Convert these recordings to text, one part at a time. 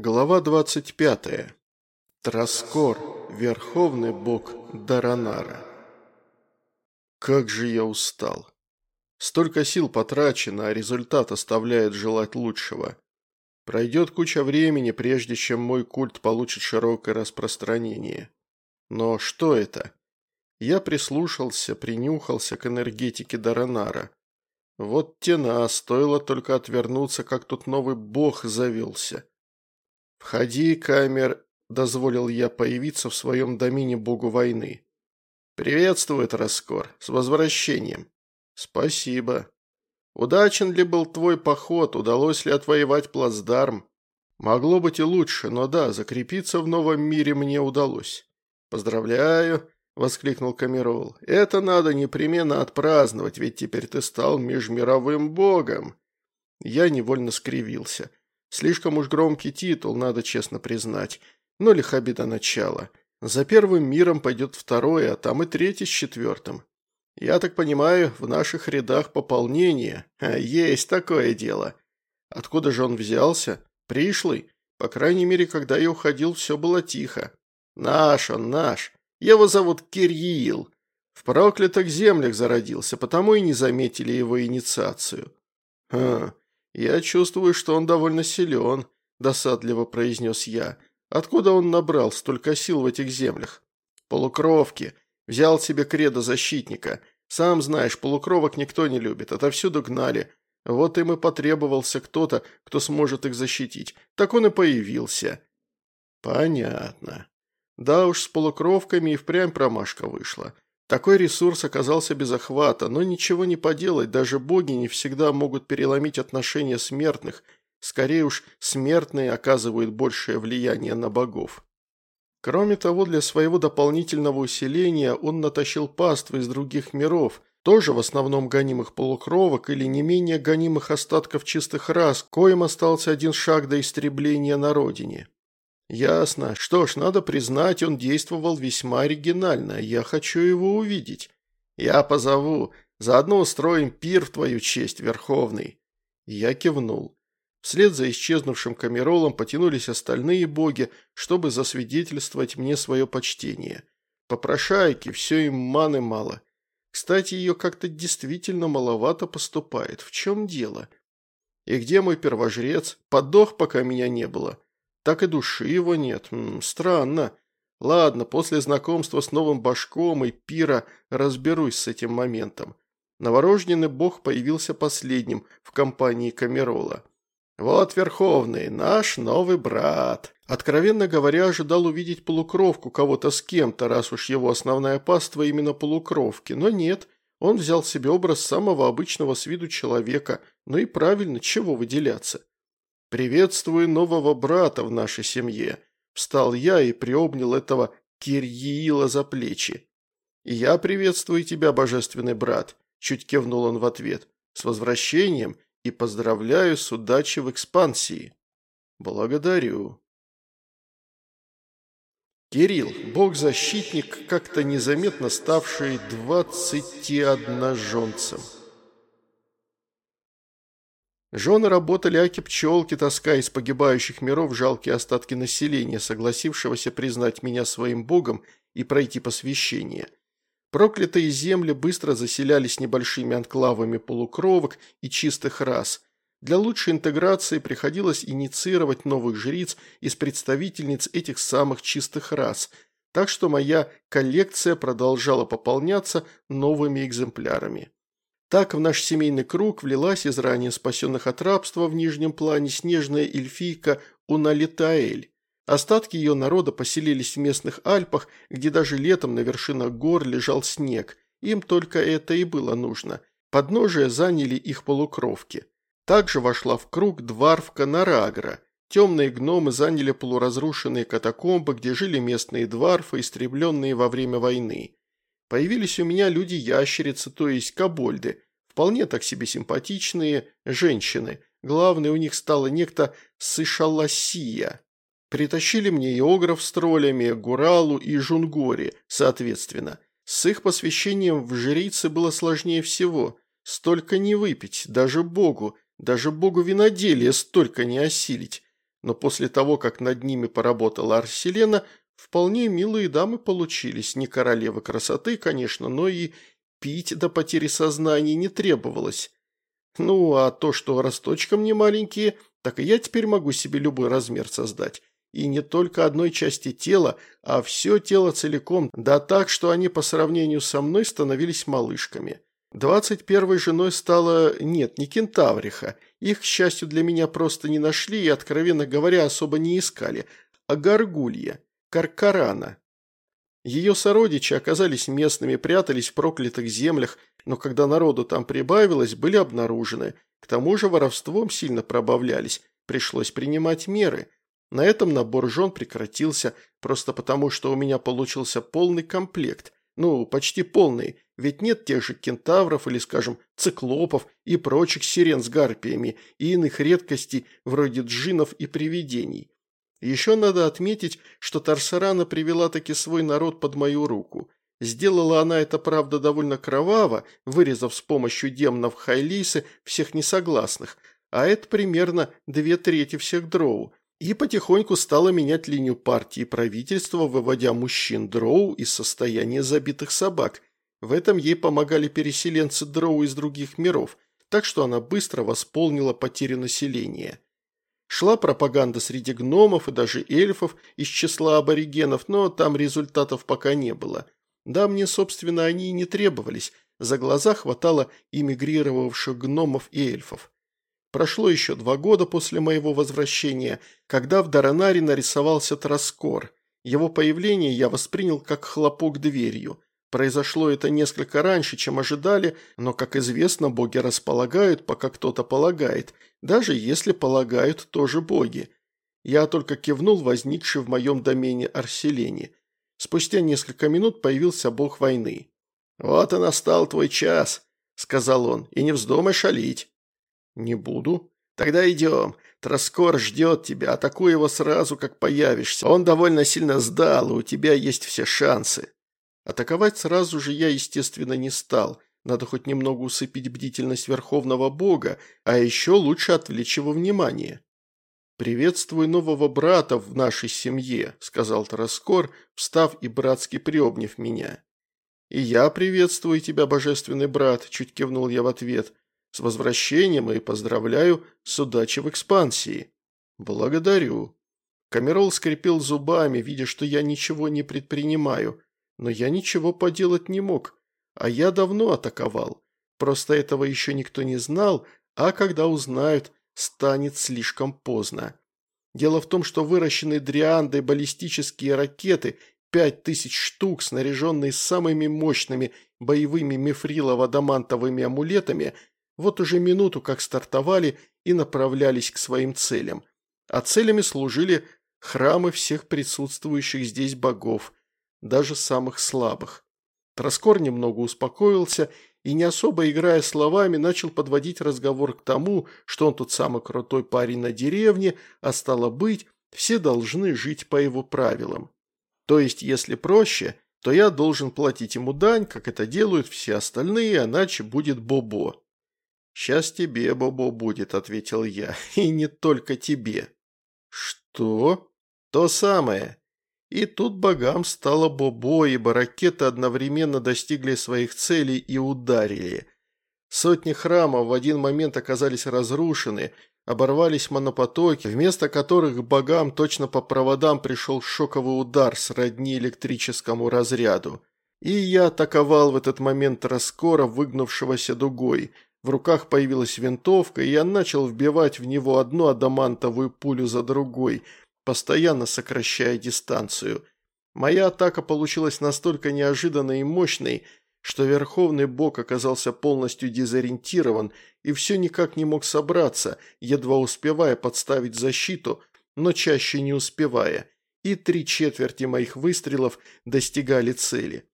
Глава 25. Траскор, верховный бог Даранара. Как же я устал. Столько сил потрачено, а результат оставляет желать лучшего. Пройдет куча времени, прежде чем мой культ получит широкое распространение. Но что это? Я прислушался, принюхался к энергетике Даранара. Вот тена, стоило только отвернуться, как тут новый бог завелся. «Входи, камер», – дозволил я появиться в своем домине богу войны. «Приветствую, Раскор, с возвращением». «Спасибо. Удачен ли был твой поход, удалось ли отвоевать плацдарм?» «Могло быть и лучше, но да, закрепиться в новом мире мне удалось». «Поздравляю», – воскликнул Камерол. «Это надо непременно отпраздновать, ведь теперь ты стал межмировым богом». Я невольно скривился. Слишком уж громкий титул, надо честно признать. Но лиха беда начала. За первым миром пойдет второй, а там и третий с четвертым. Я так понимаю, в наших рядах пополнение. А, есть такое дело. Откуда же он взялся? Пришлый. По крайней мере, когда я уходил, все было тихо. Наш он, наш. Его зовут Кирилл. В проклятых землях зародился, потому и не заметили его инициацию. Хм, «Я чувствую, что он довольно силен», – досадливо произнес я. «Откуда он набрал столько сил в этих землях?» «Полукровки. Взял себе кредо защитника. Сам знаешь, полукровок никто не любит, отовсюду гнали. Вот им и потребовался кто-то, кто сможет их защитить. Так он и появился». «Понятно. Да уж, с полукровками и впрямь промашка вышла. Такой ресурс оказался без охвата, но ничего не поделать, даже боги не всегда могут переломить отношения смертных, скорее уж смертные оказывают большее влияние на богов. Кроме того, для своего дополнительного усиления он натащил паствы из других миров, тоже в основном гонимых полукровок или не менее гонимых остатков чистых рас, коим остался один шаг до истребления на родине. «Ясно. Что ж, надо признать, он действовал весьма оригинально. Я хочу его увидеть. Я позову. Заодно устроим пир в твою честь, Верховный». Я кивнул. Вслед за исчезнувшим камеролом потянулись остальные боги, чтобы засвидетельствовать мне свое почтение. Попрошайки, все им маны мало. Кстати, ее как-то действительно маловато поступает. В чем дело? И где мой первожрец? Подох, пока меня не было. Так и души его нет. Странно. Ладно, после знакомства с новым башком и пира разберусь с этим моментом. Новорожденный бог появился последним в компании Камерола. «Вот, Верховный, наш новый брат». Откровенно говоря, ожидал увидеть полукровку кого-то с кем-то, раз уж его основная паства именно полукровки, но нет. Он взял себе образ самого обычного с виду человека, ну и правильно, чего выделяться. «Приветствую нового брата в нашей семье», – встал я и приобнял этого Кирьиила за плечи. «И я приветствую тебя, божественный брат», – чуть кивнул он в ответ, – «с возвращением и поздравляю с удачей в экспансии». «Благодарю». Кирилл, бог-защитник, как-то незаметно ставший двадцатиодноженцем. Жены работали аки-пчелки, таская из погибающих миров жалкие остатки населения, согласившегося признать меня своим богом и пройти посвящение. Проклятые земли быстро заселялись небольшими анклавами полукровок и чистых рас. Для лучшей интеграции приходилось инициировать новых жриц из представительниц этих самых чистых рас, так что моя коллекция продолжала пополняться новыми экземплярами. Так в наш семейный круг влилась из ранее спасенных от рабства в нижнем плане снежная эльфийка Уналитаэль. Остатки ее народа поселились в местных Альпах, где даже летом на вершинах гор лежал снег. Им только это и было нужно. Подножие заняли их полукровки. Также вошла в круг дварфка Нарагра. Темные гномы заняли полуразрушенные катакомбы, где жили местные дварфы, истребленные во время войны. Появились у меня люди-ящерицы, то есть кобольды, вполне так себе симпатичные женщины. Главной у них стала некто Сышаласия. Притащили мне иограф с троллями, Гуралу и Жунгори, соответственно. С их посвящением в жрицы было сложнее всего. Столько не выпить, даже богу, даже богу виноделия столько не осилить. но после того, как над ними поработала Арселена, вполне милые дамы получились, не королевы красоты, конечно, но и пить до потери сознания не требовалось. Ну, а то, что росточком не маленькие, так и я теперь могу себе любой размер создать. И не только одной части тела, а все тело целиком, да так, что они по сравнению со мной становились малышками. Двадцать первой женой стала, нет, не кентавриха, их, к счастью, для меня просто не нашли и, откровенно говоря, особо не искали, а горгулья, каркарана. Ее сородичи оказались местными, прятались в проклятых землях, но когда народу там прибавилось, были обнаружены. К тому же воровством сильно пробавлялись, пришлось принимать меры. На этом набор жен прекратился, просто потому, что у меня получился полный комплект. Ну, почти полный, ведь нет тех же кентавров или, скажем, циклопов и прочих сирен с гарпиями и иных редкостей, вроде джинов и привидений. Еще надо отметить, что Тарсарана привела таки свой народ под мою руку. Сделала она это, правда, довольно кроваво, вырезав с помощью демнов Хайлисы всех несогласных, а это примерно две трети всех дроу, и потихоньку стала менять линию партии правительства, выводя мужчин дроу из состояния забитых собак. В этом ей помогали переселенцы дроу из других миров, так что она быстро восполнила потери населения. Шла пропаганда среди гномов и даже эльфов из числа аборигенов, но там результатов пока не было. Да, мне, собственно, они и не требовались, за глаза хватало эмигрировавших гномов и эльфов. Прошло еще два года после моего возвращения, когда в Даранаре нарисовался Троскор. Его появление я воспринял как хлопок дверью. Произошло это несколько раньше, чем ожидали, но, как известно, боги располагают, пока кто-то полагает, даже если полагают тоже боги. Я только кивнул возникший в моем домене Арселене. Спустя несколько минут появился бог войны. «Вот и настал твой час», — сказал он, — «и не вздумай шалить». «Не буду». «Тогда идем. Троскор ждет тебя, атакуй его сразу, как появишься. Он довольно сильно сдал, и у тебя есть все шансы». Атаковать сразу же я, естественно, не стал. Надо хоть немного усыпить бдительность Верховного Бога, а еще лучше отвлечь его внимание. «Приветствую нового брата в нашей семье», – сказал Тараскор, встав и братски приобняв меня. «И я приветствую тебя, божественный брат», – чуть кивнул я в ответ. «С возвращением и поздравляю с удачей в экспансии». «Благодарю». Камерол скрипел зубами, видя, что я ничего не предпринимаю – но я ничего поделать не мог, а я давно атаковал. Просто этого еще никто не знал, а когда узнают, станет слишком поздно. Дело в том, что выращенные дриандой баллистические ракеты, пять тысяч штук, снаряженные самыми мощными боевыми мифрилово-адамантовыми амулетами, вот уже минуту как стартовали и направлялись к своим целям. А целями служили храмы всех присутствующих здесь богов – даже самых слабых. Троскор немного успокоился и, не особо играя словами, начал подводить разговор к тому, что он тут самый крутой парень на деревне, а стало быть, все должны жить по его правилам. То есть, если проще, то я должен платить ему дань, как это делают все остальные, иначе будет Бобо. «Сейчас тебе, Бобо, будет», — ответил я, — «и не только тебе». «Что?» «То самое. И тут богам стало бобо, ибо ракеты одновременно достигли своих целей и ударили. Сотни храмов в один момент оказались разрушены, оборвались монопотоки, вместо которых богам точно по проводам пришел шоковый удар сродни электрическому разряду. И я атаковал в этот момент Раскора, выгнувшегося дугой. В руках появилась винтовка, и я начал вбивать в него одну адамантовую пулю за другой – постоянно сокращая дистанцию. Моя атака получилась настолько неожиданной и мощной, что Верховный Бог оказался полностью дезориентирован и все никак не мог собраться, едва успевая подставить защиту, но чаще не успевая, и три четверти моих выстрелов достигали цели.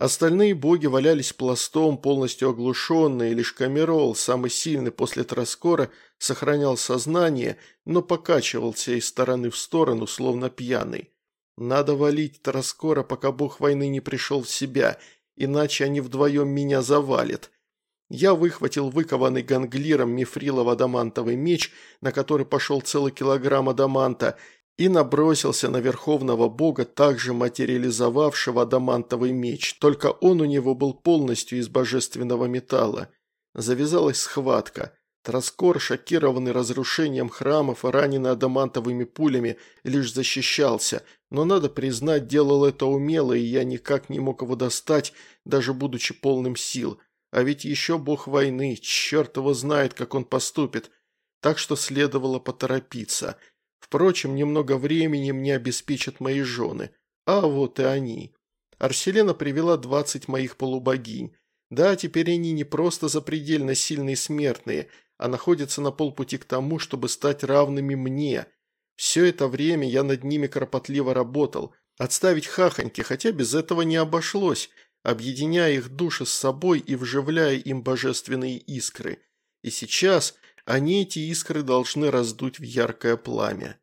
Остальные боги валялись пластом, полностью оглушенные, лишь Камерол, самый сильный после Троскора, сохранял сознание, но покачивался из стороны в сторону, словно пьяный. Надо валить Троскора, пока бог войны не пришел в себя, иначе они вдвоем меня завалят. Я выхватил выкованный ганглиром мифрилово-адамантовый меч, на который пошел целый килограмм адаманта, и набросился на верховного бога, также материализовавшего адамантовый меч, только он у него был полностью из божественного металла. Завязалась схватка. Троскор, шокированный разрушением храмов и раненый адамантовыми пулями, лишь защищался, но, надо признать, делал это умело, и я никак не мог его достать, даже будучи полным сил. А ведь еще бог войны, черт его знает, как он поступит. Так что следовало поторопиться. Впрочем, немного времени мне обеспечат мои жены. А вот и они. Арселена привела двадцать моих полубогинь. Да, теперь они не просто запредельно сильные смертные, а находятся на полпути к тому, чтобы стать равными мне. Все это время я над ними кропотливо работал. Отставить хахоньки, хотя без этого не обошлось, объединяя их души с собой и вживляя им божественные искры. И сейчас они эти искры должны раздуть в яркое пламя.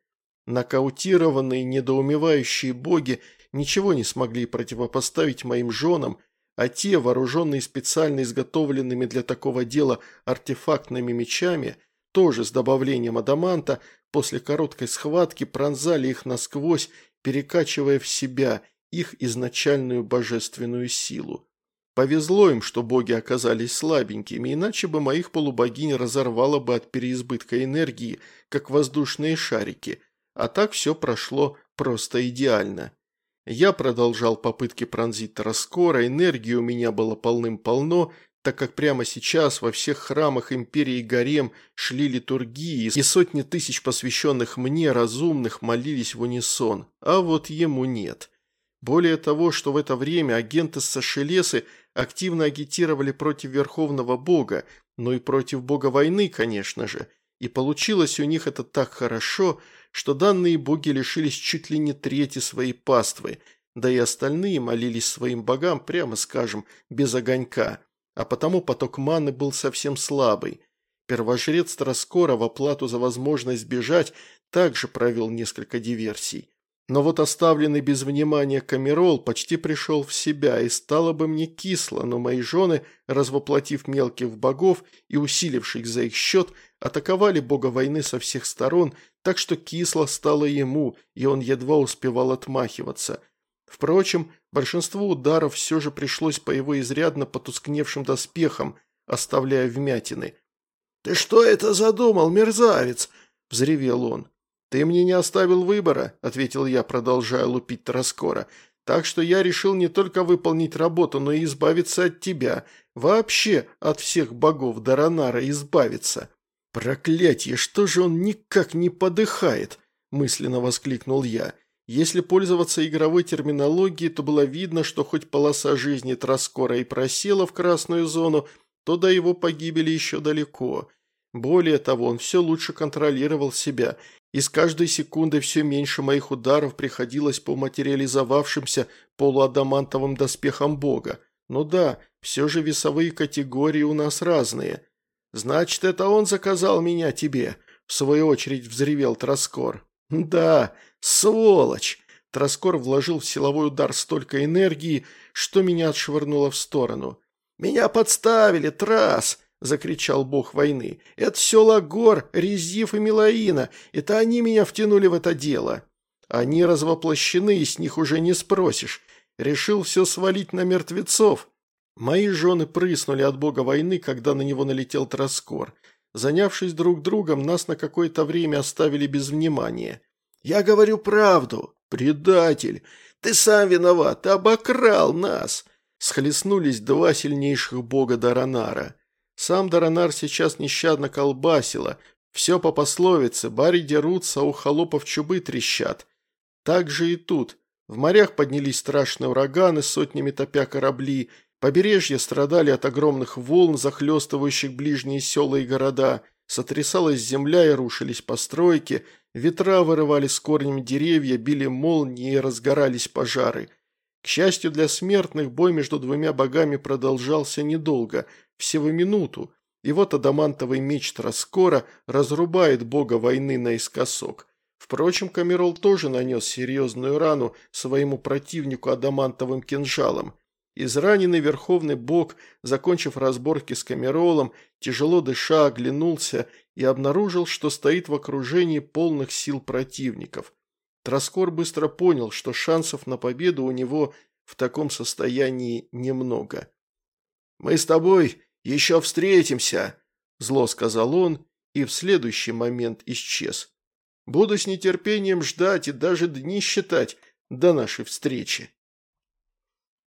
Нокаутированные, недоумевающие боги ничего не смогли противопоставить моим женам, а те, вооруженные специально изготовленными для такого дела артефактными мечами, тоже с добавлением адаманта, после короткой схватки пронзали их насквозь, перекачивая в себя их изначальную божественную силу. Повезло им, что боги оказались слабенькими, иначе бы моих полубогинь разорвало бы от переизбытка энергии, как воздушные шарики, а так все прошло просто идеально. Я продолжал попытки пронзить Тараскора, энергии у меня было полным-полно, так как прямо сейчас во всех храмах Империи Гарем шли литургии, и сотни тысяч посвященных мне, разумных, молились в унисон, а вот ему нет. Более того, что в это время агенты Сашелесы активно агитировали против Верховного Бога, но и против Бога войны, конечно же, и получилось у них это так хорошо – что данные боги лишились чуть ли не трети своей паствы, да и остальные молились своим богам, прямо скажем, без огонька, а потому поток маны был совсем слабый. Первожрец Троскора в оплату за возможность бежать также провел несколько диверсий. Но вот оставленный без внимания Камерол почти пришел в себя, и стало бы мне кисло, но мои жены, развоплотив мелких богов и усиливших за их счет, атаковали бога войны со всех сторон, так что кисло стало ему, и он едва успевал отмахиваться. Впрочем, большинство ударов все же пришлось по его изрядно потускневшим доспехам, оставляя вмятины. «Ты что это задумал, мерзавец?» – взревел он. «Ты мне не оставил выбора», – ответил я, продолжая лупить Тараскора. «Так что я решил не только выполнить работу, но и избавиться от тебя. Вообще от всех богов Даранара избавиться». «Проклятье, что же он никак не подыхает?» – мысленно воскликнул я. Если пользоваться игровой терминологией, то было видно, что хоть полоса жизни Траскора и просела в красную зону, то до его погибели еще далеко. Более того, он все лучше контролировал себя – и с каждой секундой все меньше моих ударов приходилось по материализовавшимся полуадамантовым доспехам бога. Ну да, все же весовые категории у нас разные. Значит, это он заказал меня тебе, в свою очередь взревел Троскор. Да, сволочь! Троскор вложил в силовой удар столько энергии, что меня отшвырнуло в сторону. «Меня подставили, Трас!» – закричал бог войны. «Это все Лагор, Резив и Милаина. Это они меня втянули в это дело. Они развоплощены, и с них уже не спросишь. Решил все свалить на мертвецов». Мои жены прыснули от бога войны, когда на него налетел Троскор. Занявшись друг другом, нас на какое-то время оставили без внимания. «Я говорю правду. Предатель. Ты сам виноват. Ты обокрал нас!» Схлестнулись два сильнейших бога Даранара. Сам Даранар сейчас нещадно колбасило. Все по пословице, бари дерутся, у холопов чубы трещат. Так же и тут. В морях поднялись страшные ураганы, сотнями топя корабли. Побережья страдали от огромных волн, захлестывающих ближние села и города. Сотрясалась земля и рушились постройки. Ветра вырывали с корнем деревья, били молнии и разгорались пожары. К счастью для смертных, бой между двумя богами продолжался недолго – всего минуту, и вот адамантовый меч Троскора разрубает бога войны наискосок. Впрочем, Камерол тоже нанес серьезную рану своему противнику адамантовым кинжалом. Израненный верховный бог, закончив разборки с Камеролом, тяжело дыша, оглянулся и обнаружил, что стоит в окружении полных сил противников. Троскор быстро понял, что шансов на победу у него в таком состоянии немного. «Мы с тобой еще встретимся», – зло сказал он и в следующий момент исчез. «Буду с нетерпением ждать и даже дни считать до нашей встречи».